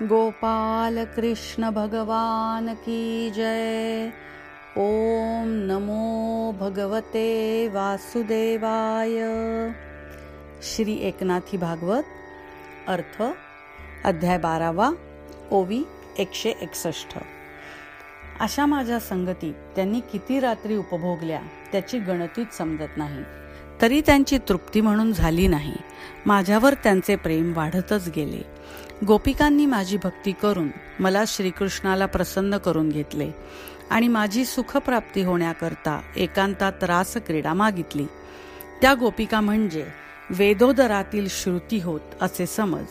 गोपाल कृष्ण भगवान की जय। ओम नमो भगवते वासुदेवाय। श्री एकनाथी भागवत अर्थ अध्याय बारावा ओवी एकशे एकसष्ट. अशा माझ्या संगती त्यांनी किती रात्री उपभोगल्या त्याची गणतीच समजत नाही. तरी त्यांची तृप्ती म्हणून झाली नाही. माझ्यावर त्यांचे प्रेम वाढतच गेले. गोपिकांनी माझी भक्ती करून मला श्रीकृष्णाला प्रसन्न करून घेतले आणि माझी सुखप्राप्ती होण्याकरता एकांतात रास क्रीडा मागितली. त्या गोपिका म्हणजे वेदोदरातील श्रुती होत असे समज.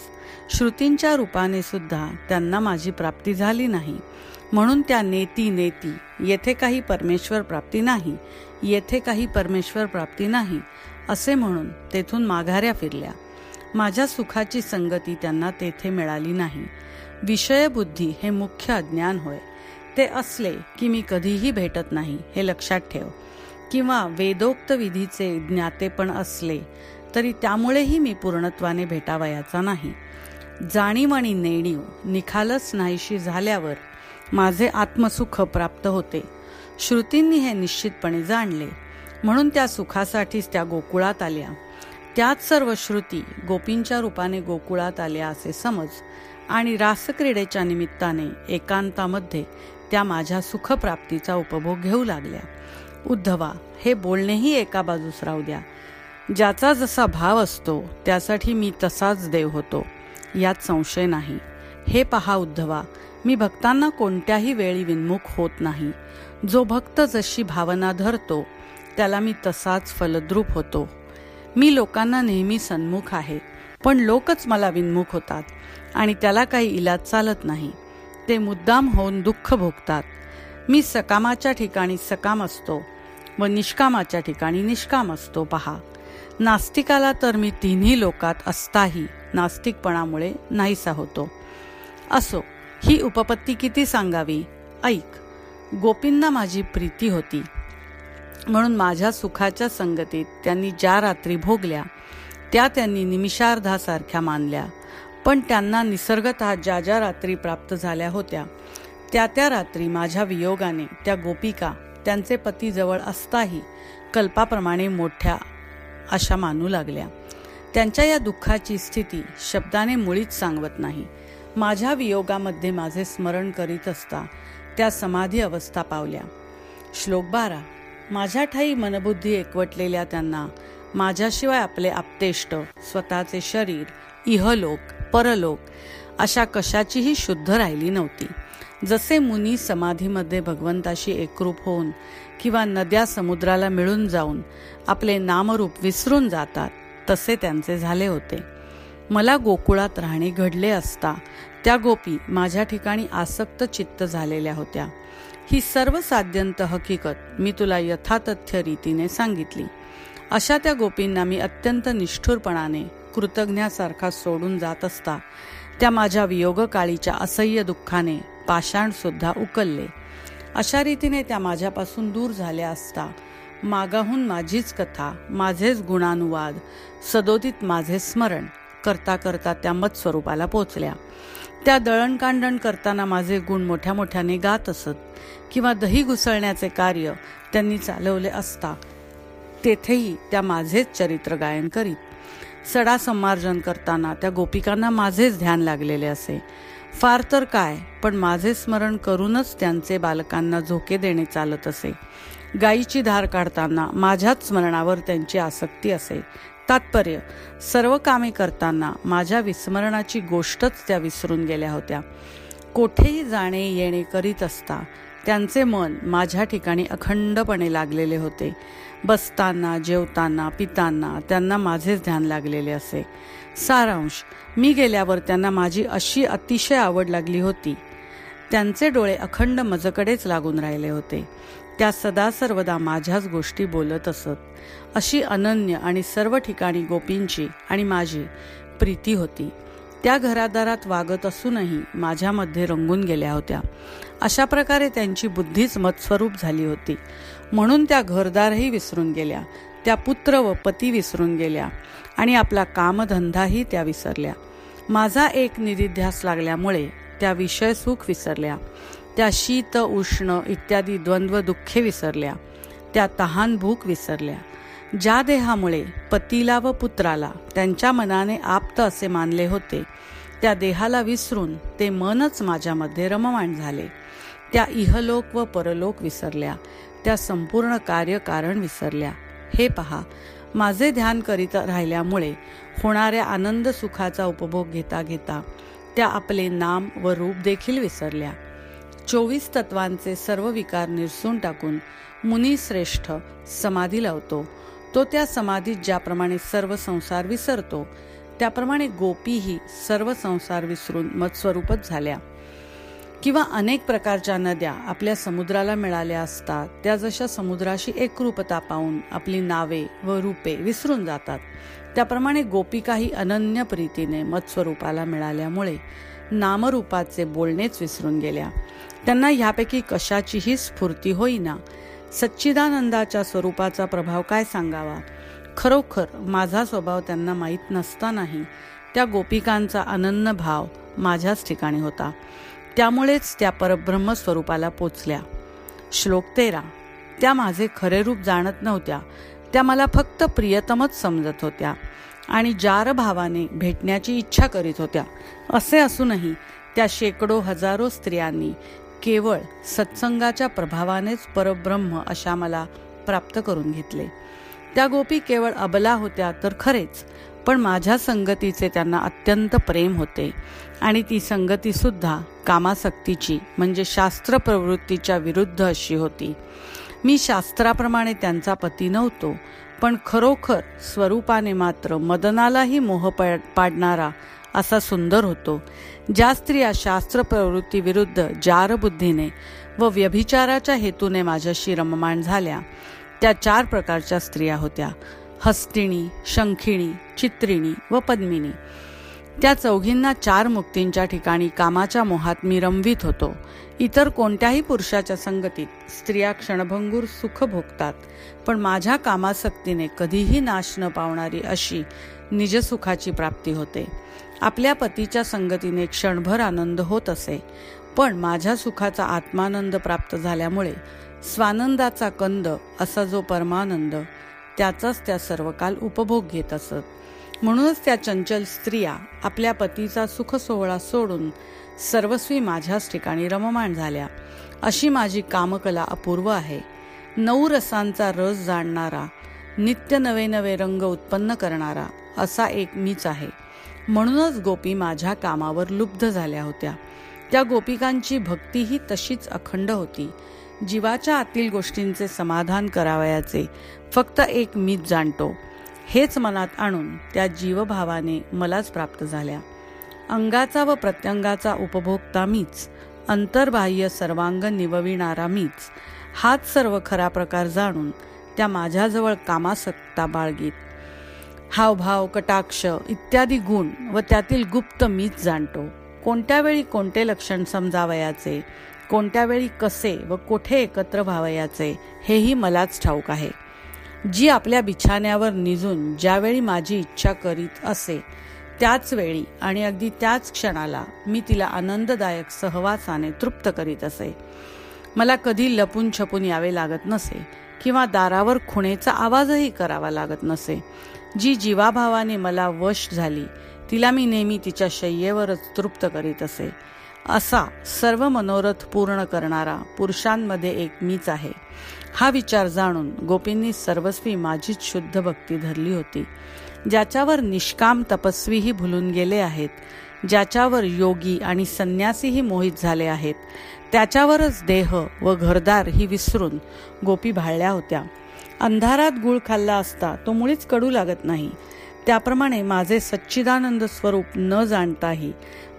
श्रुतींच्या रूपाने सुद्धा त्यांना माझी प्राप्ती झाली नाही. म्हणून त्या नेती नेती येथे काही परमेश्वर प्राप्ती नाही येथे काही परमेश्वर प्राप्ती नाही असे म्हणून तेथून माघाऱ्या फिरल्या. माझ्या सुखाची संगती त्यांना तेथे मिळाली नाही. विषयबुद्धी हे मुख्य अज्ञान होय. ते असले की मी कधीही भेटत नाही हे लक्षात ठेव. किंवा वेदोक्त विधीचे ज्ञाते पण असले तरी त्यामुळेही मी पूर्णत्वाने भेटावयाचा नाही. जाणीव आणि नेणीव निखालच नाहीशी झाल्यावर माझे आत्मसुख प्राप्त होते. श्रुतींनी हे निश्चितपणे जाणले. म्हणून त्या सुखासाठीच त्या गोकुळात आल्या. त्याच सर्व श्रुती गोपींच्या रूपाने गोकुळात आल्या असे समज आणि रासक्रीडेच्या निमित्ताने एकांतामध्ये त्या माझ्या सुखप्राप्तीचा उपभोग घेऊ लागल्या. उद्धवा हे बोलणेही एका बाजूस राहू द्या. ज्याचा जसा भाव असतो त्यासाठी मी तसाच देव होतो. यात संशय नाही. हे पहा उद्धवा मी भक्तांना कोणत्याही वेळी विन्मुख होत नाही. जो भक्त जशी भावना धरतो त्याला मी तसाच फलद्रूप होतो. मी लोकांना नेहमी सन्मुख आहे पण लोकच मला विन्मुख होतात आणि त्याला काही इलाज चालत नाही. ते मुद्दाम होऊन दुःख भोगतात. मी सकामाच्या ठिकाणी सकाम असतो व निष्कामाच्या ठिकाणी निष्काम असतो पहा. नास्तिकाला तर मी तिन्ही लोकात असताही नास्तिकपणामुळे नाहीसा होतो. असो ही उपपत्ती किती सांगावी? ऐक. गोपींना माझी प्रीती होती. म्हणून माझ्या सुखाच्या संगतीत त्यांनी ज्या रात्री भोगल्या त्या त्यांनी निमिषार्धासारख्या मानल्या. पण त्यांना निसर्गत ज्या ज्या रात्री प्राप्त झाल्या होत्या त्या त्या रात्री माझ्या वियोगाने त्या गोपिका त्यांचे पती जवळ असताही कल्पाप्रमाणे मोठ्या अशा मानू लागल्या. त्यांच्या या दुःखाची स्थिती शब्दाने मुळीच सांगवत नाही. माझ्या वियोगामध्ये माझे स्मरण करीत असता त्या समाधी अवस्था पावल्या. श्लोक बारा. माझ्या ठाई मनबुद्धी एकवटलेल्या त्यांना माझ्याशिवाय आपले आपतेष्ट स्वतःचे शरीर इहलोक परलोक अशा कशाचीही शुद्ध राहिली नव्हती. जसे मुनी समाधीमध्ये भगवंताशी एकरूप होऊन किंवा नद्या समुद्राला मिळून जाऊन आपले नामरूप विसरून जातात तसे त्यांचे झाले होते. मला गोकुळात राहणे घडले असता त्या गोपी माझ्या ठिकाणी आसक्त चित्त झालेल्या होत्या. ही सर्व साध्यंत हकीकत मी तुला यथातथ्य रीतीने सांगितली. अशा त्या गोपींना मी अत्यंत निष्ठुरपणाने कृतज्ञासारखा सोडून जात असता त्या माझ्या वियोगकाळीच्या असह्य दुःखाने पाषाण सुद्धा उकलले. अशा रीतीने त्या माझ्यापासून दूर झाल्या असता मागाहून माझीच कथा माझेच गुणानुवाद सदोदित माझे स्मरण करता करता त्या मत स्वरूपाला पोचल्या. त्या दळणकांडण करताना माझे गुण मोठ्या मोठ्याने गात असत किंवा दही घुसळण्याचे कार्य त्यांनी चालवले असता तेथेही त्या माझेच चरित्र गायन करीत. सडा संमार्जन करताना त्या गोपिकांना माझेच ध्यान लागलेले असे. फार तर काय पण माझे स्मरण करूनच त्यांचे बालकांना झोके देणे चालत असे. गायीची धार काढताना माझ्याच स्मरणावर त्यांची आसक्ती असे. तात्पर्य सर्व कामे करताना माझ्या विस्मरणाची गोष्टच त्या विसरून गेल्या होत्या. कोठेही जाणे येणे करीत असता त्यांचे मन माझ्या ठिकाणी अखंडपणे लागलेले होते. बसताना जेवताना पिताना त्यांना माझेच ध्यान लागलेले असे. सारांश मी गेल्यावर त्यांना माझी अशी अतिशय आवड लागली होती. त्यांचे डोळे अखंड मजकडेच लागून राहिले होते. त्या सदा सर्वदा माझ्याच गोष्टी बोलत असत. अशी अनन्य आणि सर्व ठिकाणी गोपींची आणि माझी प्रीती होती. त्या घरादारात वागत असूनही माझ्यामध्ये रंगून गेल्या होत्या. अशा प्रकारे त्यांची बुद्धीच मत्स्वरूप झाली होती. म्हणून त्या घरदारही विसरून गेल्या. त्या पुत्र व पती विसरून गेल्या. आणि आपला कामधंदाही त्या विसरल्या. माझा एक निरिध्यास लागल्यामुळे त्या विषय सुख विसरल्या. त्या शीत उष्ण इत्यादी द्वंद्व दुःखे विसरल्या. त्या तहान भूक विसरल्या. ज्या देहामुळे पतीला व पुत्राला त्यांच्या मनाने आप्त असे मानले होते त्या देहाला विसरून ते मनच माझ्यामध्ये रममाण झाले. त्या इहलोक व परलोक विसरल्या. त्या संपूर्ण कार्यकारण विसरल्या. हे पहा माझे ध्यान करीत राहिल्यामुळे होणाऱ्या आनंद सुखाचा उपभोग घेता घेता त्या आपले नाम व रूप देखील विसरल्या. चोवीस तत्वांचे सर्व विकार निरसून टाकून मुनी श्रेष्ठ समाधी लावतो. तो त्या समाधीत ज्याप्रमाणे सर्व संसार विसरतो त्याप्रमाणे गोपीही सर्व संसार विसरून मत्स्वरूपच झाल्या. किंवा अनेक प्रकारच्या नद्या आपल्या समुद्राला मिळाल्या असतात त्या जशा समुद्राशी एकरूपता पाहून आपली नावे व रूपे विसरून जातात त्याप्रमाणे गोपिकाही अनन्य प्रीतीने मत्स्वरूपाला मिळाल्यामुळे नामरूपाचे बोलणेच विसरून गेल्या. त्यांना ह्यापैकी कशाचीही स्फूर्ती होईना. सच्चिदानंदाच्या स्वरूपाचा प्रभाव काय सांगावा? खरोखर माझा स्वभाव त्यांना माहीत नसतानाही त्या गोपिकांचा अनन्न भाव माझ्याच ठिकाणी होता. त्यामुळेच त्या परब्रह्म स्वरूपाला पोचल्या. श्लोक तेरा. त्या माझे खरे रूप जाणत नव्हत्या. त्या मला फक्त प्रियतमच समजत होत्या आणि जार भावाने भेटण्याची इच्छा करीत होत्या. असे असूनही त्या शेकडो हजारो स्त्रियांनी केवळ सत्संगाच्या प्रभावानेच परब्रह्म अशा मला प्राप्त करून घेतले. त्या गोपी केवळ अबला होत्या तर खरेच पण माझ्या संगतीचे त्यांना अत्यंत प्रेम होते आणि ती संगती सुद्धा कामासक्तीची म्हणजे शास्त्र प्रवृत्तीच्या विरुद्ध अशी होती. मी शास्त्राप्रमाणे त्यांचा पती नव्हतो पण खरोखर स्वरूपाने मात्र मदनालाही मोह पाडणारा असा सुंदर होतो. ज्या स्त्रिया शास्त्र प्रवृत्ती विरुद्ध जार बुद्धीने व व्यभिचाराच्या हेतूने माझ्याशी रममाण झाल्या. त्या चार प्रकारच्या स्त्रिया होत्या. हस्तिणी शंखिणी चित्रिणी व पद्मिनी. त्या चौघींना चार मुक्तींच्या ठिकाणी कामाच्या मोहात मी रमवीत होतो. इतर कोणत्याही पुरुषाच्या संगतीत स्त्रिया क्षणभंगूर सुख भोगतात पण माझ्या कामासक्तीने कधीही नाश न पावणारी अशी निजसुखाची प्राप्ती होते. आपल्या पतीच्या संगतीने क्षणभर आनंद होत असे. पण माझ्या सुखाचा आत्मानंद प्राप्त झाल्यामुळे स्वानंदाचा कंद असा जो परमानंद त्याचाच त्या सर्वकाल उपभोग घेत असत. म्हणूनच त्या चंचल स्त्रिया आपल्या पतीचा सुख सोहळा सोडून सर्वस्वी माझ्याच ठिकाणी रममाण झाल्या. अशी माझी कामकला अपूर्व आहे. नऊ रसांचा रस जाणणारा नित्य नवे नवे रंग उत्पन्न करणारा असा एक मीच आहे. म्हणूनच गोपी माझ्या कामावर लुब्ध झाल्या होत्या. त्या गोपिकांची भक्तीही तशीच अखंड होती. जीवाच्या आतील गोष्टींचे समाधान करावयाचे फक्त एक मीच जाणतो. हेच मनात आणून त्या जीवभावाने मलाच प्राप्त झाल्या. अंगाचा व प्रत्यंगाचा उपभोगता मीच अंतर्बाह्य सर्वांग निवविणारा मीच हाच सर्व खरा प्रकार जाणून त्या माझ्याजवळ कामासक्ता बाळगीत. हावभाव कटाक्ष इत्यादी गुण व त्यातील गुप्त मीच जाणतो. कोणत्या वेळी कोणते लक्षण समजावयाचे? कोणत्या वेळी कसे व कोठे एकत्र व्हावयाचे? हेही मलाच ठाऊक आहे. जी आपल्या बिछाण्यावर निजून ज्यावेळी माझी इच्छा करीत असे त्याच वेळी आणि अगदी त्याच क्षणाला मी तिला आनंददायक सहवासाने तृप्त करीत असे. मला कधी लपून छपून यावे लागत नसे किंवा दारावर खुणेचा आवाजही करावा लागत नसे. जी जीवाभावाने मला वश झाली तिला मी नेहमी तिच्या शय्येवरच तृप्त करीत असे. असा सर्व मनोरथ पूर्ण करणारा पुरुषांमध्ये एक मीच आहे. हा विचार जाणून गोपींनी सर्वस्वी माझीच शुद्ध भक्ती धरली होती. ज्याच्यावर निष्काम तपस्वीही भुलून गेले आहेत ज्याच्यावर योगी आणि संन्यासीही मोहित झाले आहेत त्याच्यावरच देह व घरदार ही विसरून गोपी भाळल्या होत्या. अंधारात गुळ खाल्ला असता तो मुळीच कडू लागत नाही. त्याप्रमाणे माझे सच्चिदानंद स्वरूप न जाणताही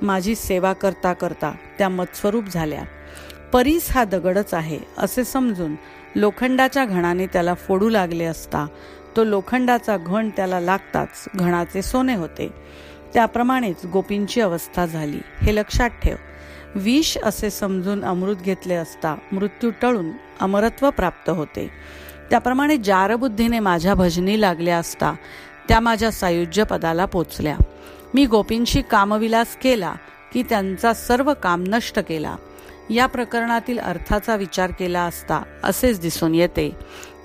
माझी सेवा करता करता त्या मत्स्वरूप झाल्या. परीस हा दगडच आहे असे समजून लोखंडाच्या घणाने त्याला फोडू लागले असता तो लोखंडाचा घण त्याला लागताच घणाचे सोने होते. त्याप्रमाणेच गोपींची अवस्था झाली. हे लक्षात ठेव. विष असे समजून अमृत घेतले असता मृत्यू टळून अमरत्व प्राप्त होते. त्याप्रमाणे जारबुद्धीने माझ्या भजनी लागल्या असता त्या माझ्या सायुज्य पदाला पोचल्या. मी गोपींशी कामविलास केला की त्यांचा सर्व काम नष्ट केला. या प्रकरणातील अर्थाचा विचार केला असता असेच दिसून येते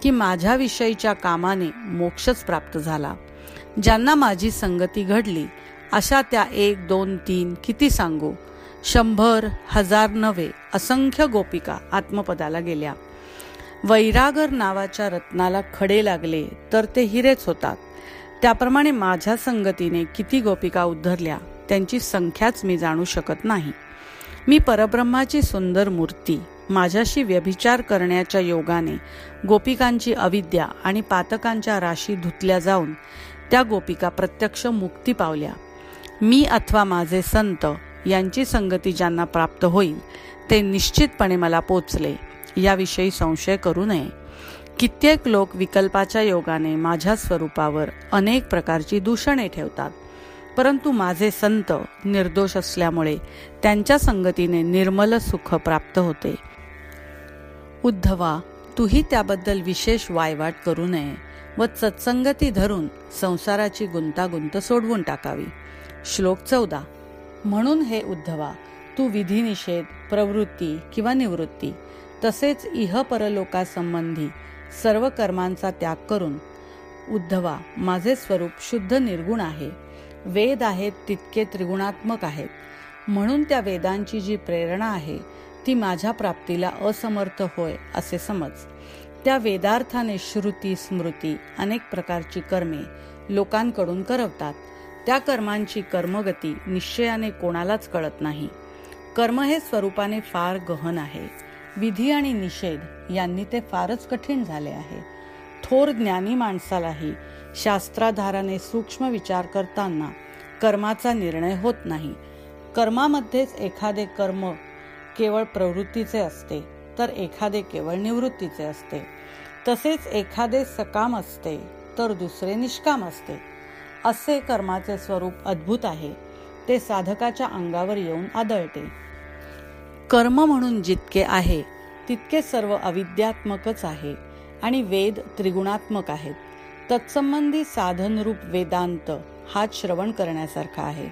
की माझ्याविषयीच्या कामाने मोक्षच प्राप्त झाला. ज्यांना माझी संगती घडली अशा त्या एक दोन तीन किती सांगू? शंभर हजार नव्हे असंख्य गोपिका आत्मपदाला गेल्या. वैरागर नावाच्या रत्नाला खडे लागले तर ते हिरेच होतात. त्याप्रमाणे माझ्या संगतीने किती गोपिका उद्धरल्या त्यांची संख्याच मी जाणू शकत नाही. मी परब्रह्माची सुंदर मूर्ती माझ्याशी व्यभिचार करण्याच्या योगाने गोपिकांची अविद्या आणि पातकांच्या राशी धुतल्या जाऊन त्या गोपिका प्रत्यक्ष मुक्ती पावल्या. मी अथवा माझे संत यांची संगती ज्यांना प्राप्त होईल ते निश्चितपणे मला पोचले. याविषयी संशय करू नये. कित्येक लोक विकल्पाच्या योगाने माझ्या स्वरूपावर अनेक प्रकारची दूषणे ठेवतात. परंतु माझे संत निर्दोष असल्यामुळे त्यांच्या संगतीने निर्मल सुख प्राप्त होते. उद्धवा तूही त्याबद्दल विशेष वायवाट करू नये व सत्संगती धरून संसाराची गुंतागुंत सोडवून टाकावी. श्लोक चौदा. म्हणून हे उद्धवा तू विधिनिषेध प्रवृत्ती किंवा निवृत्ती तसेच इह परलोकासंबंधी सर्व कर्मांचा त्याग करून उद्धवा माझे स्वरूप शुद्ध निर्गुण आहे. वेद आहेत तितके त्रिगुणात्मक आहेत. म्हणून त्या वेदांची जी प्रेरणा आहे ती माझ्या प्राप्तीला असमर्थ होय असे समज. त्या वेदार्थाने श्रुती स्मृती अनेक प्रकारची कर्मे लोकांकडून करवतात. त्या कर्मांची कर्मगती निश्चयाने कोणालाच कळत नाही. कर्म हे स्वरूपाने फार गहन आहे. विधी आणि निषेध यांनी ते फारच कठीण झाले आहे. थोर ज्ञानी माणसालाही शास्त्राधाराने सूक्ष्म विचार करताना कर्माचा निर्णय होत नाही. कर्मामध्येच एखादे कर्म केवळ प्रवृत्तीचे असते तर एखादे केवळ निवृत्तीचे असते. तसेच एखादे सकाम असते तर दुसरे निष्काम असते. असे कर्माचे स्वरूप अद्भुत आहे. ते साधकाच्या अंगावर येऊन आदळते. कर्म म्हणून जितके आहे तितके सर्व अविद्यात्मकच आहे आणि वेद त्रिगुणात्मक आहेत. तत्संबंधी साधनरूप वेदांत हात श्रवण करण्यासारखा आहे.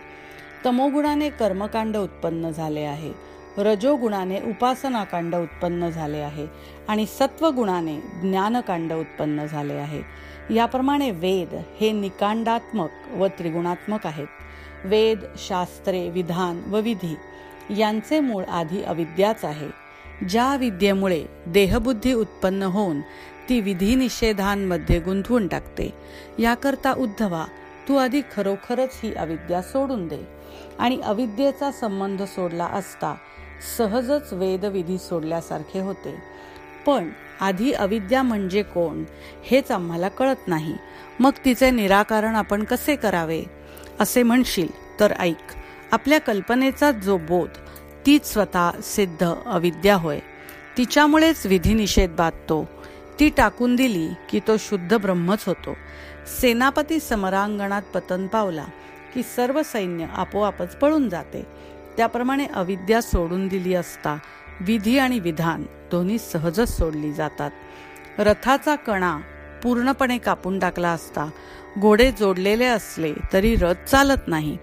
तमोगुणाने कर्मकांड उत्पन्न झाले आहे रजोगुणाने उपासनाकांड उत्पन्न झाले आहे आणि सत्वगुणाने ज्ञानकांड उत्पन्न झाले आहे. याप्रमाणे वेद हे निकांडात्मक व त्रिगुणात्मक आहेत. वेद शास्त्रे विधान व विधी यांचे मूळ आधी अविद्याच आहे. ज्या विद्येमुळे देहबुद्धी उत्पन्न होऊन ती विधीनिषेधांमध्ये गुंतवून टाकते. याकरता उद्धवा तू आधी खरोखरच ही अविद्या सोडून दे. आणि अविद्येचा संबंध सोडला असता सहजच वेदविधी सोडल्यासारखे होते. पण आधी अविद्या म्हणजे कोण हेच आम्हाला कळत नाही. मग तिचे निराकरण आपण कसे करावे? असे म्हणशील तर ऐक. आपल्या कल्पनेचा जो बोध तीच स्वतः सिद्ध अविद्या होय. तिच्यामुळेच विधिनिषेध बाधतो. ती टाकून दिली की तो शुद्ध ब्रह्मच होतो. सेनापती समरांगणात पतन पावला की सर्व सैन्य आपोआपच पळून जाते. त्याप्रमाणे अविद्या सोडून दिली असता विधी आणि विधान दोन्ही सहजच सोडली जातात. रथाचा कणा पूर्णपणे कापून टाकला असता घोडे जोडलेले असले तरी रथ चालत नाही.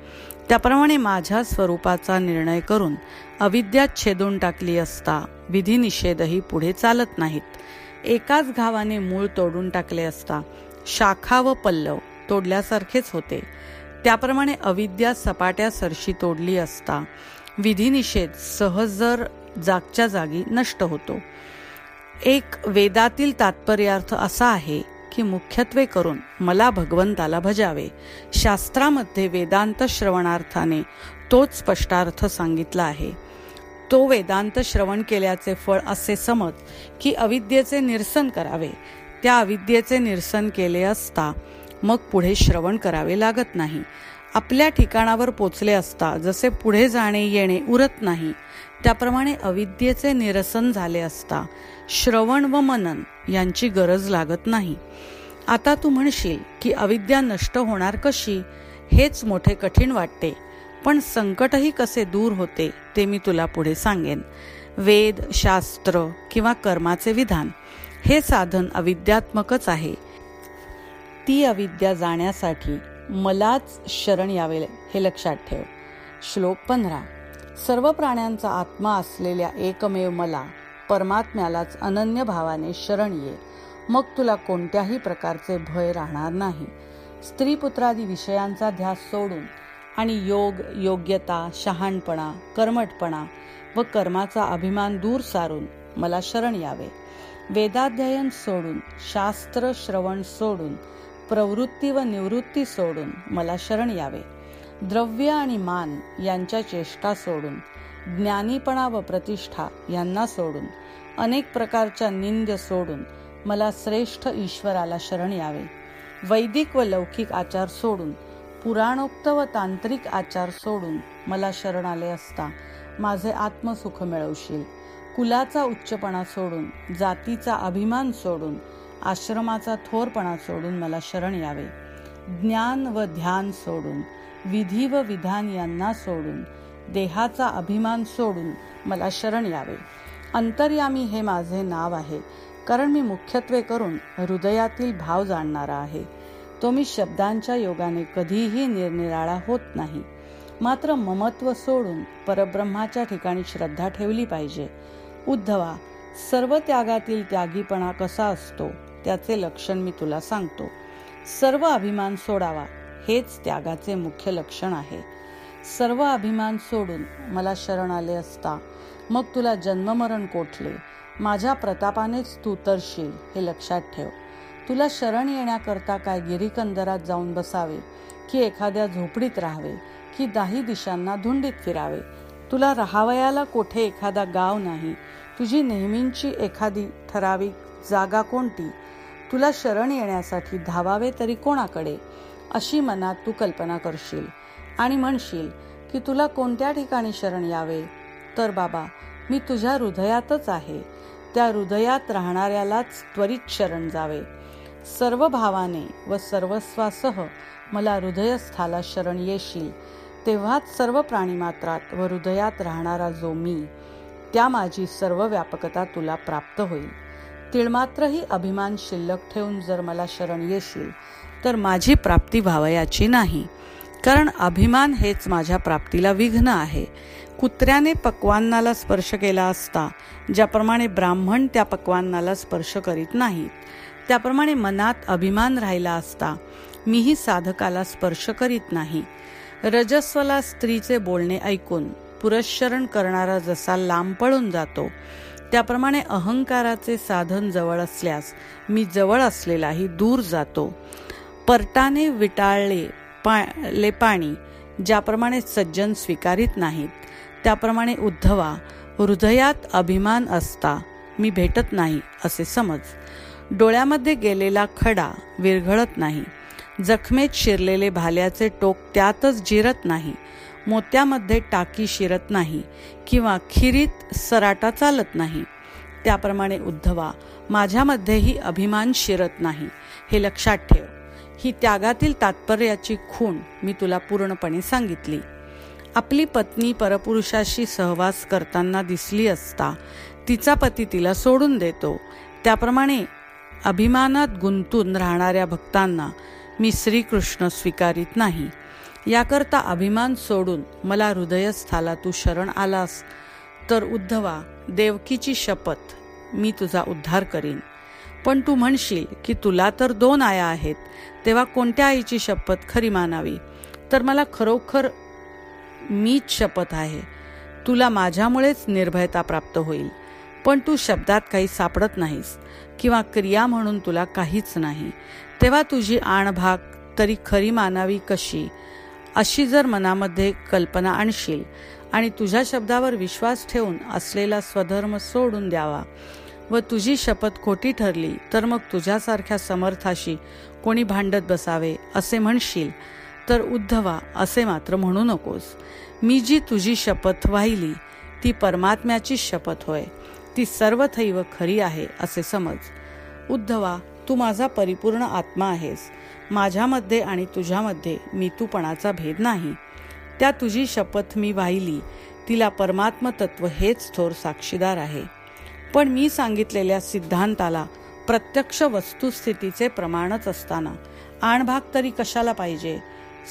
त्याप्रमाणे माझ्या स्वरूपाचा निर्णय करून अविद्या छेदून टाकली असता विधिनिषेधही पुढे चालत नाहीत. एकाच घावाने मूळ तोडून टाकले असता शाखा व पल्लव तोडल्यासारखेच होते. त्याप्रमाणे अविद्या सपाट्या सरशी तोडली असता विधिनिषेध सहजर जागच्या जागी नष्ट होतो. एक वेदातील तात्पर्यार्थ असा आहे की मुख्यत्वे करून मला भगवंताला भजावे. शास्त्रामध्ये वेदांत श्रवणार्थाने तोच स्पष्टार्थ सांगितला आहे. तो वेदांत श्रवण केल्याचे फळ असे समज की अविद्येचे निरसन करावे. त्या अविद्येचे निरसन केले असता मग पुढे श्रवण करावे लागत नाही. आपल्या ठिकाणावर पोचले असता जसे पुढे जाणे येणे उरत नाही त्याप्रमाणे अविद्येचे निरसन झाले असता श्रवण व मनन यांची गरज लागत नाही. आता तू म्हणशील की अविद्या नष्ट होणार कशी हेच मोठे कठीण वाटते. पण संकटही कसे दूर होते ते मी तुला पुढे सांगेन. वेद शास्त्र किंवा कर्माचे विधान हे साधन अविद्यात्मकच आहे. ती अविद्या जाण्यासाठी मलाच शरण यावे हे लक्षात ठेव. श्लोक पंधरा. सर्व प्राण्यांचा आत्मा असलेल्या एकमेव मला परमात्म्यालाच अनन्य भावाने शरण ये. मग तुला कोणत्याही प्रकारचे भय राहणार नाही. स्त्री पुत्रादी विषयांचा ध्यास सोडून आणि योग योग्यता शहाणपणा कर्मटपणा व कर्माचा अभिमान दूर सारून मला शरण यावे. वेदाध्ययन सोडून शास्त्र श्रवण सोडून प्रवृत्ती व निवृत्ती सोडून मला शरण यावे. द्रव्य आणि मान यांच्या चेष्टा सोडून ज्ञानीपणा व प्रतिष्ठा यांना सोडून अनेक प्रकारच्या निंद सोडून मला श्रेष्ठ ईश्वराला शरण यावे. वैदिक व लौकिक आचार सोडून पुराणोक्त व तांत्रिक आचार सोडून मला शरण आले असता माझे आत्मसुख मिळवशील. कुलाचा उच्चपणा सोडून जातीचा अभिमान सोडून आश्रमाचा थोरपणा सोडून मला शरण यावे. ज्ञान व ध्यान सोडून विधी व विधान यांना सोडून देहाचा अभिमान सोडून मला शरण यावे. अंतर्यामी हे माझे नाव आहे कारण मी मुख्यत्वे करून हृदयातील भाव जाणणारा आहे. तो मी शब्दांच्या योगाने कधीही निरनिराळा होत नाही. मात्र ममत्व सोडून परब्रह्माच्या ठिकाणी श्रद्धा ठेवली पाहिजे. उद्धवा सर्व त्यागातील त्यागीपणा कसा असतो त्याचे लक्षण मी तुला सांगतो. सर्व अभिमान सोडावा हेच त्यागाचे मुख्य लक्षण आहे. सर्व अभिमान सोडून मला शरण आले असता मग तुला जन्ममरण कोठले? माझ्या प्रतापानेच तू तरशील हे लक्षात ठेव. तुला शरण येण्याकरता काय गिरीकंदरात जाऊन बसावे की एखाद्या झोपडीत राहावे की दाही दिशांना धुंडीत फिरावे? तुला राहावयाला कोठे एखादा गाव नाही? तुझी नेहमींची एखादी ठराविक जागा कोणती? तुला शरण येण्यासाठी धावावे तरी कोणाकडे? अशी मनात तू कल्पना करशील. आणि म्हणशील की तुला कोणत्या ठिकाणी शरण यावे? तर बाबा मी तुझ्या हृदयातच आहे. त्या हृदयात राहणाऱ्यालाच त्वरित शरण जावे. सर्व भावाने व सर्वस्वासह मला हृदयस्थाला शरण येशील. तेव्हाच सर्व प्राणीमात्रात व हृदयात राहणारा जो मी त्या माझी सर्व व्यापकता तुला प्राप्त होईल. तिळमात्रही अभिमान शिल्लक ठेवून जर मला शरण येशील तर माझी प्राप्ती व्हावयाची नाही. कारण अभिमान हेच माझ्या प्राप्तीला विघ्न आहे. कुत्र्याने पक्वान्नाला स्पर्श केला असता ज्याप्रमाणे ब्राह्मण त्या पक्वान्नाला स्पर्श करीत नाहीत त्याप्रमाणे मनात अभिमान राहिला असता मीही साधकाला स्पर्श करीत नाही. रजस्वला स्त्रीचे बोलणे ऐकून पुरश्चरण करणारा जसा लांब पळून जातो त्याप्रमाणे अहंकाराचे साधन जवळ असल्यास मी जवळ असलेलाही दूर जातो. परटाने विटाळले पाले पाणी ज्याप्रमाणे सज्जन स्वीकारित नाहीत त्याप्रमाणे उद्धवा हृदयात अभिमान असता मी भेटत नाही असे समज. डोळ्यामध्ये गेलेला खडा विरघळत नाही. जखमेत शिरलेले भाल्याचे टोक त्यातच जिरत नाही. मोत्यामध्ये टाकी शिरत नाही किंवा खिरीत सराटा चालत नाही. त्याप्रमाणे उद्धवा माझ्यामध्येही अभिमान शिरत नाही हे लक्षात ठेव. ही त्यागातील तात्पर्याची खूण मी तुला पूर्णपणे सांगितली. आपली पत्नी परपुरुषाशी सहवास करताना दिसली असता तिचा पती तिला सोडून देतो. त्याप्रमाणे अभिमानात गुंतून राहणाऱ्या भक्तांना मी श्रीकृष्ण स्वीकारित नाही. याकरता अभिमान सोडून मला हृदयस्थाला तू शरण आलास तर उद्धवा देवकीची शपथ मी तुझा उद्धार करीन. पण तू म्हणशील की तुला तर दोन आया आहेत तेव्हा कोणत्या आईची शपथ खरी मानावी? तर मला खरोखर मीच शपथ आहे. तुला माझ्यामुळेच निर्भयता प्राप्त होईल. पण तू शब्दात काही सापडत नाहीस किंवा क्रिया म्हणून तुला काहीच नाही. तेव्हा तुझी आणभाग तरी खरी मानावी कशी? अशी जर मनामध्ये कल्पना आणशील आणि तुझ्या शब्दावर विश्वास ठेवून असलेला स्वधर्म सोडून द्यावा व तुझी शपथ खोटी ठरली तर मग तुझ्यासारख्या समर्थाशी कोणी भांडत बसावे असे म्हणशील तर उद्धवा असे मात्र म्हणू नकोस. मी जी तुझी शपथ वाहिली ती परमात्म्याची शपथ होय. ती सर्वथैव खरी आहे असे समज. उद्धवा तू माझा परिपूर्ण आत्मा आहेस. माझ्यामध्ये आणि तुझ्यामध्ये मी तूपणाचा भेद नाही. त्या तुझी शपथ मी वाहिली तिला परमात्म तत्व हेच थोर साक्षीदार आहे. पण मी सांगितलेल्या सिद्धांताला प्रत्यक्ष वस्तुस्थितीचे प्रमाणच असताना. आणभाग तरी कशाला पाहिजे?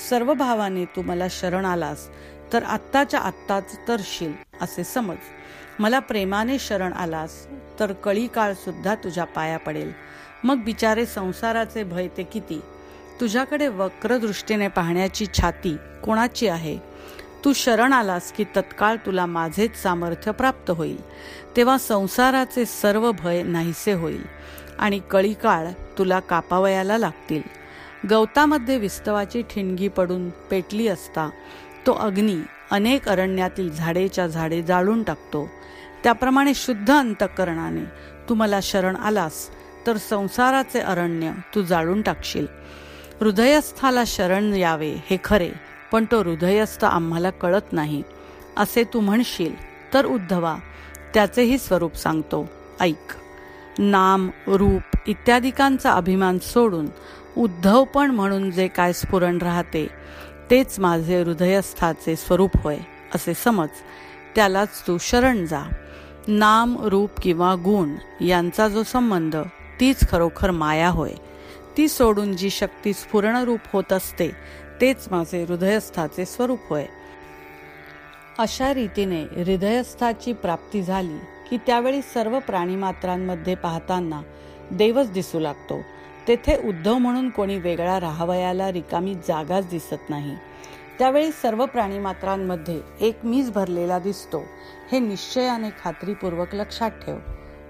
सर्व भावाने तू मला शरण आलास तर आत्ताच्या आत्ताच तरशील असे समज. मला प्रेमाने शरण आलास तर कळी काळ सुद्धा तुझ्या पाया पडेल. मग बिचारे संसाराचे भय ते किती? तुझ्याकडे वक्रदृष्टीने पाहण्याची छाती कोणाची आहे? तू शरण आलास की तत्काळ तुला माझेच सामर्थ्य प्राप्त होईल. तेव्हा संसाराचे सर्व भय नाहीसे होईल. आणि कळीकाळ तुला कापावयाला लागतील. गवतामध्ये विस्तवाची ठिणगी पडून पेटली असता तो अग्नी अनेक अरण्यातील झाडेच्या झाडे जाळून टाकतो. त्याप्रमाणे शुद्ध अंतकरणाने तू मला शरण आलास तर संसाराचे अरण्य तू जाळून टाकशील. हृदयस्थाला शरण यावे हे खरे पण तो हृदयस्थ आम्हाला कळत नाही. असे तू म्हणशील तर उद्धवा त्याचेही स्वरूप सांगतो. ऐक. नाम रूप इत्यादिकांचा अभिमान सोडून उद्धवपण म्हणून जे काय स्फुरण राहते तेच माझे हृदयस्थाचे स्वरूप होय असे समज. त्यालाच तू शरण जा. नाम रूप किंवा गुण यांचा जो संबंध तीच खरोखर माया होय. ती सोडून जी शक्ती स्फुरणरूप होत असते तेच माझे हृदयस्थाचे स्वरूप होय. अशा रीतीने हृदयस्थाची प्राप्ती झाली की त्यावेळी सर्व प्राणीमात्रांमध्ये पाहताना देवच दिसू लागतो. तेथे उद्धव म्हणून कोणी वेगळा राहावयाला रिकामी जागाच दिसत नाही. त्यावेळी सर्व प्राणीमात्रांमध्ये एक मीच भरलेला दिसतो. हे निश्चयाने खात्रीपूर्वक लक्षात ठेव.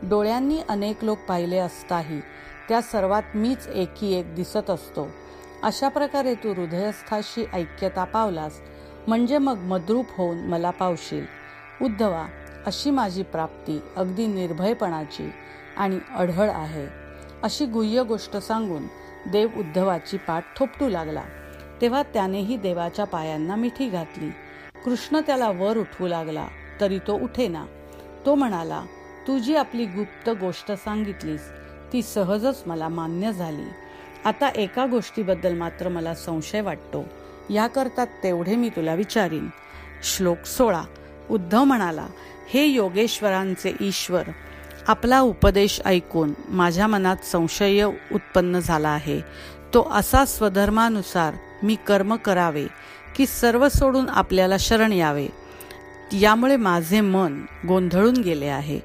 डोळ्यांनी अनेक लोक पाहिले असताही त्या सर्वात मीच एकी एक दिसत असतो. अशा प्रकारे तू हृदयस्थाशी ऐक्यता पावलास म्हणजे मग मद्रूप होऊन मला पावशील. उद्धवा अशी माझी प्राप्ती अगदी निर्भयपणाची आणि अढळ आहे. अशी गुह्य गोष्ट सांगून देव उद्धवाची पाठ थोपटू लागला. तेव्हा त्यानेही देवाच्या पायांना मिठी घातली. कृष्ण त्याला वर उठवू लागला तरी तो उठेना. तो म्हणाला तू जी आपली गुप्त गोष्ट सांगितलीस ती सहजच मला मान्य झाली. आता एका गोष्टीबद्दल मात्र मला संशय वाटतो. याकरता तेवढे मी तुला विचारीन. श्लोक सोळा. उद्धव म्हणाला हे योगेश्वरांचे ईश्वर आपला उपदेश ऐकून माझ्या मनात संशय उत्पन्न झाला आहे. तो असा स्वधर्मानुसार मी कर्म करावे की सर्व सोडून आपल्याला शरण यावे. यामुळे माझे मन गोंधळून गेले आहे.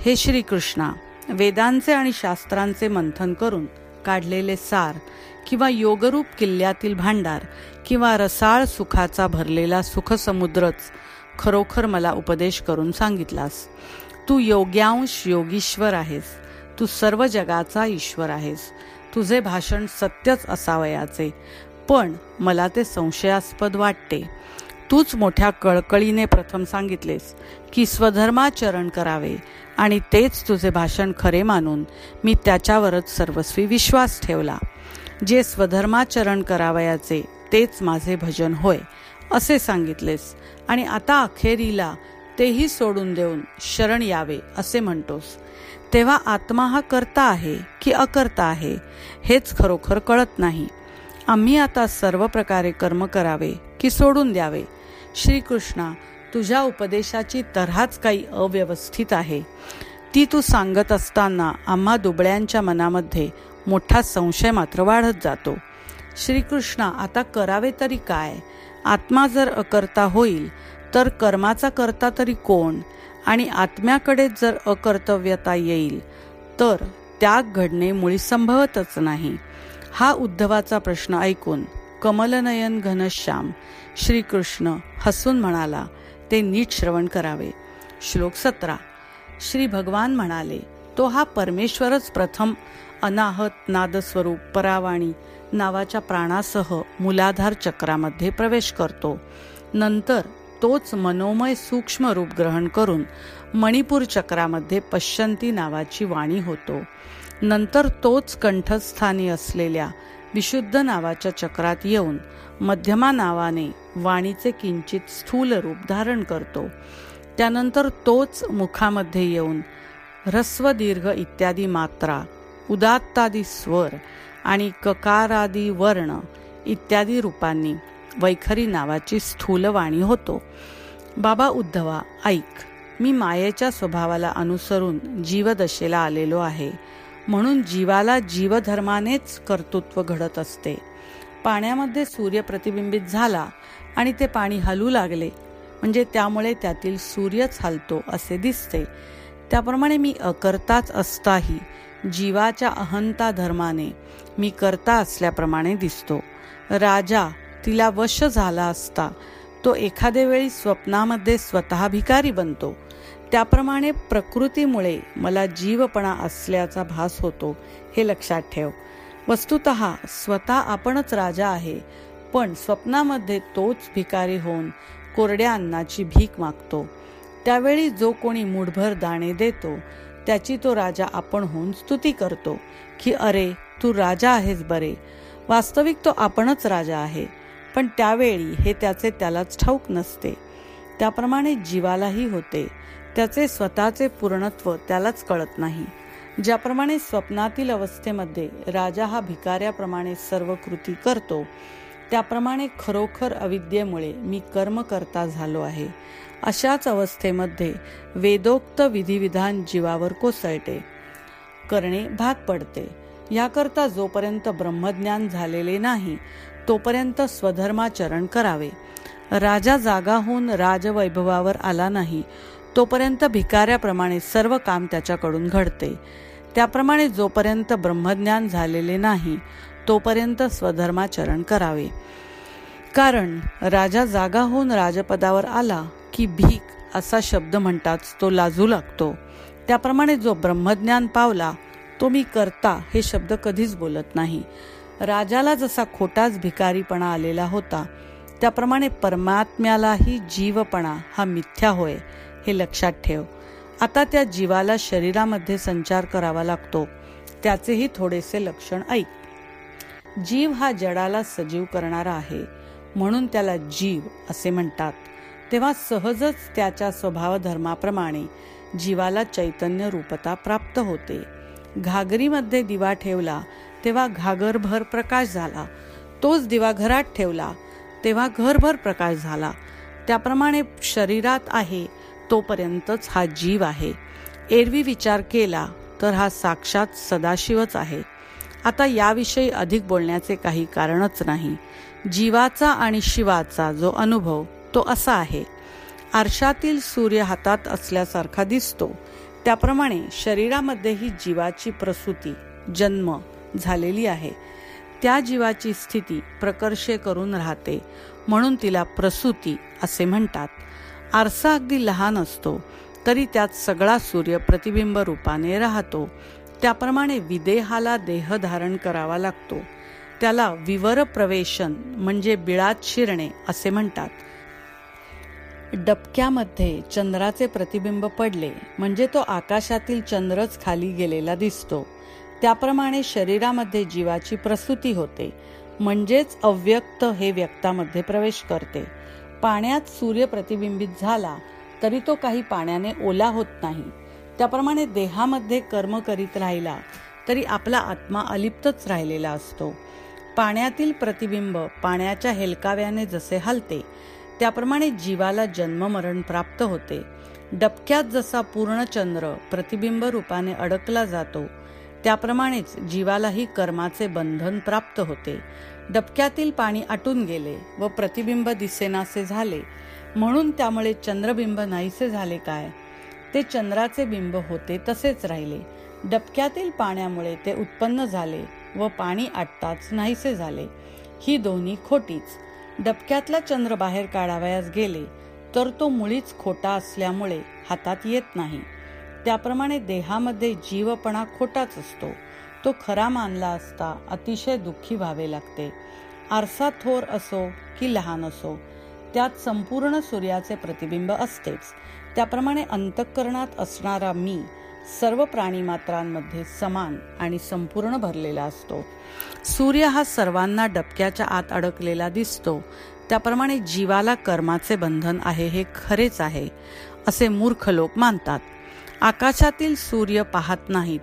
हे श्रीकृष्णा वेदांचे आणि शास्त्रांचे मंथन करून काढलेले सार किंवा योगरूप किल्ल्यातील भांडार किंवा रसाळ सुखाचा भरलेला सुखसमुद्रच खरोखर मला उपदेश करून सांगितलास. तू योग्यांश योगीश्वर आहेस. तू सर्व जगाचा ईश्वर आहेस. तुझे भाषण सत्यच असावयाचे. पण मला ते संशयास्पद वाटते. तूच मोठ्या कळकळीने प्रथम सांगितलेस की स्वधर्माचरण करावे आणि तेच तुझे भाषण खरे मानून मी त्याच्यावरच सर्वस्वी विश्वास ठेवला. जे स्वधर्माचरण करावयाचे तेच माझे भजन होय. असे सांगितलेस. आणि आता अखेरीला तेही सोडून देऊन शरण यावे असे म्हणतोस. तेव्हा आत्मा हा करता आहे की अकर्ता आहे हेच खरोखर कळत नाही. आम्ही आता सर्व प्रकारे कर्म करावे की सोडून द्यावे. श्रीकृष्णा तुझ्या उपदेशाची तऱ्हाच काही अव्यवस्थित आहे. ती तू सांगत असताना आम्हा दुबळ्यांच्या मनामध्ये मोठा संशय मात्र वाढत जातो. श्रीकृष्णा आता करावे तरी काय? आत्मा जर अकर्ता होईल तर कर्माचा करता तरी कोण? आणि आत्म्याकडे जर अकर्तव्यता येईल तर त्याग घडणे मुळी संभवतच नाही. हा उद्धवाचा प्रश्न ऐकून कमलनयन घनश्याम श्रीकृष्ण हसून म्हणाला ते नीट श्रवण करावे. श्लोक सतरा. श्री भगवान म्हणाले तो हा परमेश्वरच प्रथम अनाहत नादस्वरूप परावाणी नावाच्या प्राणासह मुलाधार चक्रामध्ये प्रवेश करतो. नंतर तोच मनोमय सूक्ष्म रूप ग्रहण करून मणिपूर चक्रामध्ये पश्चंती नावाची वाणी होतो. नंतर तोच कंठस्थानी असलेल्या विशुद्ध नावाच्या चक्रात येऊन मध्यमा नावाने वाणीचे किंचित स्थूल रूप धारण करतो. त्यानंतर तोच मुखामध्ये येऊन ह्रस्व दीर्घ इत्यादी मात्रा उदात्तादी स्वर आणि ककारादी वर्ण इत्यादी रूपांनी वैखरी नावाची स्थूल वाणी होतो. बाबा उद्धवा ऐक मी मायेच्या स्वभावाला अनुसरून जीवदशेला आलेलो आहे. म्हणून जीवाला जीवधर्मानेच कर्तृत्व घडत असते. पाण्यामध्ये सूर्य प्रतिबिंबित झाला आणि ते पाणी हलू लागले म्हणजे त्यामुळे त्यातील सूर्यच हलतो असे दिसते. त्याप्रमाणे मी अकर्ताच असताही जीवाच्या अहंता धर्माने मी करता असल्याप्रमाणे दिसतो. राजा तिला वश झाला असता तो एखाद्या वेळी स्वप्नामध्ये स्वतः भिकारी बनतो. त्याप्रमाणे प्रकृतीमुळे मला जीवपणा असल्याचा भास होतो हे लक्षात ठेव. वस्तुत स्वतः आपणच राजा आहे पण स्वप्नामध्ये तोच भिकारी होऊन कोरड्या अन्नाची भीक मागतो. त्यावेळी जो कोणी मुठभर दाणे देतो त्याची तो राजा आपण होऊन स्तुती करतो की अरे तू राजा आहेस बरे. वास्तविक तो आपणच राजा आहे पण त्यावेळी हे त्याचे त्यालाच ठाऊक नसते. त्याप्रमाणे जीवालाही होते. त्याचे स्वतःचे पूर्णत्व त्यालाच कळत नाही. ज्याप्रमाणे स्वप्नातील अवस्थेमध्ये राजा हा भिकाऱ्याप्रमाणे सर्व कृती करतो त्याप्रमाणे खरोखर अविद्येमुळे मी कर्म करता झालो आहे. अशाच अवस्थेमध्ये वेदोक्त विधिविधान जीवावर कोसळते. करणे भाग पडते. याकरता जोपर्यंत ब्रह्मज्ञान झालेले नाही तोपर्यंत स्वधर्माचरण करावे. राजा जागा होऊन राजवैभवावर आला नाही तोपर्यंत भिकाऱ्याप्रमाणे सर्व काम त्याच्याकडून घडते. त्याप्रमाणे जोपर्यंत ब्रह्मज्ञान झालेले नाही तोपर्यंत स्वधर्माचरण करावे. कारण राजा जागा होऊन राजपदावर आला की भीक असा शब्द म्हणताच तो लाजू लागतो. त्याप्रमाणे जो ब्रह्मज्ञान पावला तो मी करता हे शब्द कधीच बोलत नाही. राजाला जसा खोटाच भिकारीपणा आलेला होता त्याप्रमाणे परमात्म्यालाही जीवपणा हा मिथ्या होय हे लक्षात ठेव. आता त्या जीवाला शरीरामध्ये संचार करावा लागतो त्याचेही थोडेसे लक्षण ऐक. जीव हा जडाला सजीव करणारा आहे म्हणून त्याला जीव असे म्हणतात. तेव्हा सहजच त्याच्या स्वभाव धर्माप्रमाणे जीवाला चैतन्य रूपता प्राप्त होते. घागरीमध्ये दिवा ठेवला तेव्हा घागरभर प्रकाश झाला. तोच दिवा घरात ठेवला तेव्हा घरभर प्रकाश झाला. त्याप्रमाणे शरीरात आहे तोपर्यंतच हा जीव आहे. एरवी विचार केला तर हा साक्षात सदाशिवच आहे. आता याविषयी अधिक बोलण्याचे काही कारणच नाही. जीवाचा आणि शिवाचा जो अनुभव तो असा आहे. आरशातील सूर्य हातात असल्यासारखा दिसतो. त्याप्रमाणे शरीरामध्येही जीवाची प्रसूती जन्म झालेली आहे. त्या जीवाची स्थिती प्रकर्षे करून राहते म्हणून तिला प्रसूती असे म्हणतात. आरसा अगदी लहान असतो तरी त्यात सगळा सूर्य प्रतिबिंब रूपाने राहतो. त्याप्रमाणे विदेहाला देह धारण करावा लागतो. त्याला विवर प्रवेशन म्हणजे बिळात शिरणे असे म्हणतात. डबक्यामध्ये चंद्राचे प्रतिबिंब पडले म्हणजे तो आकाशातील चंद्रच खाली गेलेला दिसतो. त्याप्रमाणे शरीरामध्ये जीवाची प्रसूती होते. म्हणजेच अव्यक्त हे व्यक्तामध्ये प्रवेश करते. पाण्यात सूर्य प्रतिबिंबित झाला तरी तो काही पाण्याने ओला होत नाही. त्याप्रमाणे देहामध्ये कर्म करीत राहिला तरी आपला आत्मा अलिप्तच राहिलेला असतो. पाण्यातील प्रतिबिंब पाण्याच्या हेलकाव्याने जसे हलते त्याप्रमाणे जीवाला जन्ममरण प्राप्त होते. डबक्यात जसा पूर्ण चंद्र प्रतिबिंब रूपाने अडकला जातो त्याप्रमाणेच जीवालाही कर्माचे बंधन प्राप्त होते. डबक्यातील पाणी आटून गेले व प्रतिबिंब दिसेनासे झाले म्हणून त्यामुळे चंद्रबिंब नाहीसे झाले काय? ते चंद्राचे बिंब होते तसेच राहिले. डबक्यातील पाण्यामुळे ते उत्पन्न झाले व पाणी आटताच नाहीसे झाले. ही दोन्ही खोटीच. डबक्यातला चंद्र बाहेर काढावयास गेले तर तो मुळीच खोटा असल्यामुळे हातात येत नाही. त्याप्रमाणे देहामध्ये जीवपणा खोटाच असतो. तो खरा मानला असता अतिशय दुःखी व्हावे लागते. आरसा थोर असो की लहान असो त्यात संपूर्ण सूर्याचे प्रतिबिंब असतेच. त्याप्रमाणे अंतःकरणात असणारा मी सर्व प्राणीमात्रांमध्ये समान आणि संपूर्ण भरलेला असतो. सूर्य हा सर्वांना डबक्याच्या आत अडकलेला दिसतो. त्याप्रमाणे जीवाला कर्माचे बंधन आहे हे खरेच आहे असे मूर्ख लोक मानतात. आकाशातील सूर्य पाहत नाहीत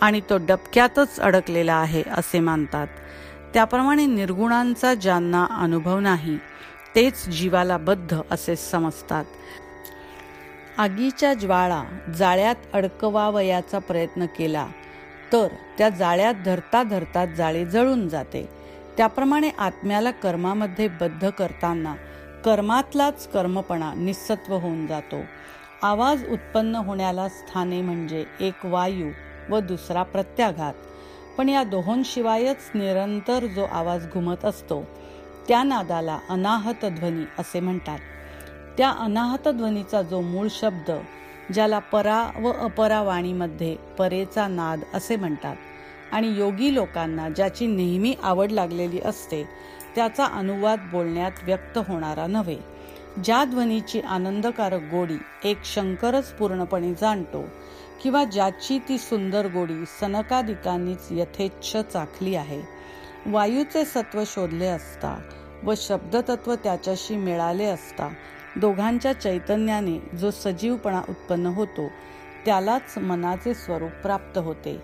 आणि तो डबक्यातच अडकलेला आहे असे मानतात. त्याप्रमाणे निर्गुणांचा ज्यांना अनुभव नाही तेच जीवाला बद्ध असे समजतात. आगीच्या ज्वाळा जाळ्यात अडकवावयाचा प्रयत्न केला तर त्या जाळ्यात धरता धरता जाळे जळून जाते. त्याप्रमाणे आत्म्याला कर्मामध्ये बद्ध करताना कर्मातलाच कर्मपणा निस्सत्व होऊन जातो. आवाज उत्पन्न होण्याला स्थाने म्हणजे एक वायू व दुसरा प्रत्याघात. पण या दोहोंशिवायच निरंतर जो आवाज घुमत असतो त्या नादाला अनाहत ध्वनी असे म्हणतात. त्या अनाहत ध्वनीचा जो मूळ शब्द ज्याला परा व अपरा वाणीमध्ये परेचा नाद असे म्हणतात आणि योगी लोकांना ज्याची नेहमी आवड लागलेली असते त्याचा अनुवाद बोलण्यात व्यक्त होणारा नव्हे. ज्या ध्वनीची आनंदकारक गोडी एक शंकरच पूर्णपणे जाणतो किंवा ज्याची ती सुंदर गोडी सनकादिकांनीच यथेच्छ चाखली आहे. वायूचे सत्व शोधले असता व शब्दतत्व त्याच्याशी मिळाले असता दोघांच्या चैतन्याने जो सजीवपणा उत्पन्न होतो त्यालाच मनाचे स्वरूप प्राप्त होते.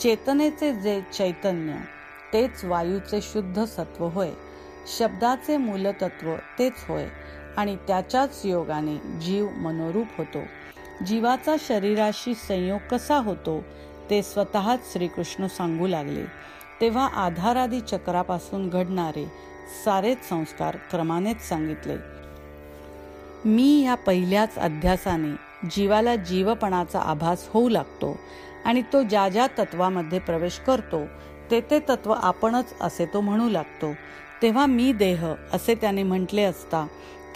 चेतनेचे जे चैतन्य तेच वायूचे शुद्ध सत्व होय. शब्दाचे मूलतत्व तेच होय आणि त्याच्याच योगाने जीव मनोरूप होतो. जीवाचा शरीराशी संयोग कसा होतो ते स्वतःच श्रीकृष्ण सांगू लागले. तेव्हा आधारादी चक्रापासून घडणारे सारेच संस्कार क्रमानेच सांगितले. मी या पहिल्याच अध्यासाने जीवाला जीवपणाचा आभास होऊ लागतो आणि तो ज्या ज्या तत्वामध्ये प्रवेश करतो ते ते तत्व आपणच असे तो म्हणू लागतो. तेव्हा मी देह असे त्याने म्हटले असता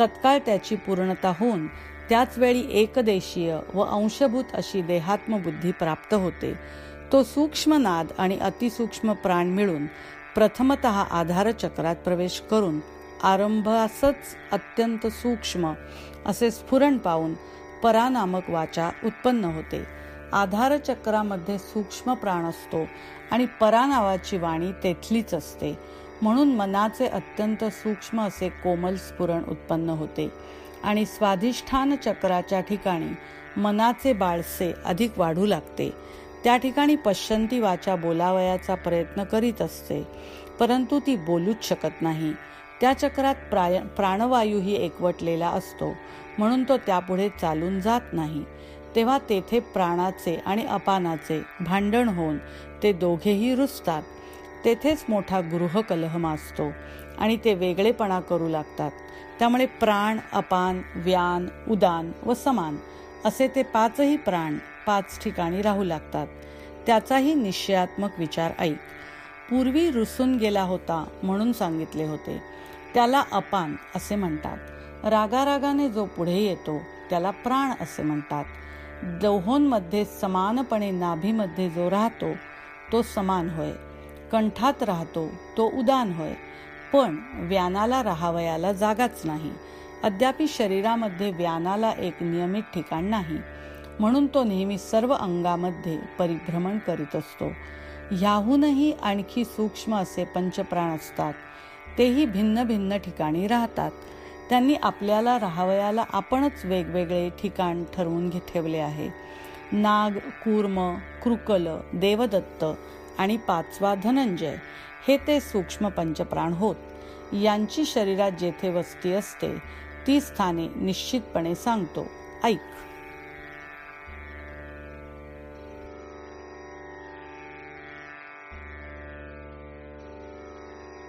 तत्काळ त्याची पूर्णता होऊन त्याच वेळी एकदेशीय व अंशभूत अशी देहात्मबुद्धी प्राप्त होते. तो सूक्ष्म नाद आणि अतिसूक्ष्म प्राण मिळून प्रथमत आधारचक्रात प्रवेश करून आरंभासच अत्यंत सूक्ष्म असे स्फुरण पाहून परा नामक वाचा उत्पन्न होते. आधार चक्रामध्ये सूक्ष्म प्राण असतो आणि परा नावाची वाणी तेथलीच असते. म्हणून मनाचे अत्यंत सूक्ष्म असे कोमल स्फुरण उत्पन्न होते. आणि स्वाधिष्ठान चक्राच्या ठिकाणी मनाचे बाळसे अधिक वाढू लागते. त्या ठिकाणी पश्चंती वाचा बोलावयाचा प्रयत्न करीत असते परंतु ती बोलूच शकत नाही. त्या चक्रात प्राय प्राणवायूही एकवटलेला असतो म्हणून तो त्यापुढे चालून जात नाही. तेव्हा तेथे प्राणाचे आणि अपानाचे भांडण होऊन ते दोघेही रुजतात. तेथेच मोठा गृहकलह माजतो आणि ते वेगळेपणा करू लागतात. त्यामुळे प्राण अपान व्यान उदान व समान असे ते पाचही प्राण पाच ठिकाणी राहू लागतात. त्याचाही निश्चयात्मक विचार ऐक. पूर्वी रुसून गेला होता म्हणून सांगितले होते. त्याला अपान असे म्हणतात. रागारागाने जो पुढे येतो त्याला प्राण असे म्हणतात. दोहोंमध्ये समानपणे नाभीमध्ये जो राहतो तो समान होय. कंठात राहतो तो उदान होय. पण व्यानाला राहावयाला जागाच नाही. अद्यापि शरीरामध्ये व्यानाला एक नियमित ठिकाण नाही. म्हणून तो नेहमी सर्व अंगामध्ये परिभ्रमण करीत असतो. ह्याहूनही आणखी सूक्ष्म असे पंचप्राण असतात. तेही भिन्न भिन्न ठिकाणी राहतात. त्यांनी आपल्याला राहावयाला आपणच वेगवेगळे ठिकाण ठरवून घे ठेवले आहे. नाग कूर्म कृकल देवदत्त आणि पाचवा धनंजय हे ते सूक्ष्म पंचप्राण होत. यांची शरीरात जेथे वस्ती असते ती स्थाने निश्चितपणे सांगतो. ऐक.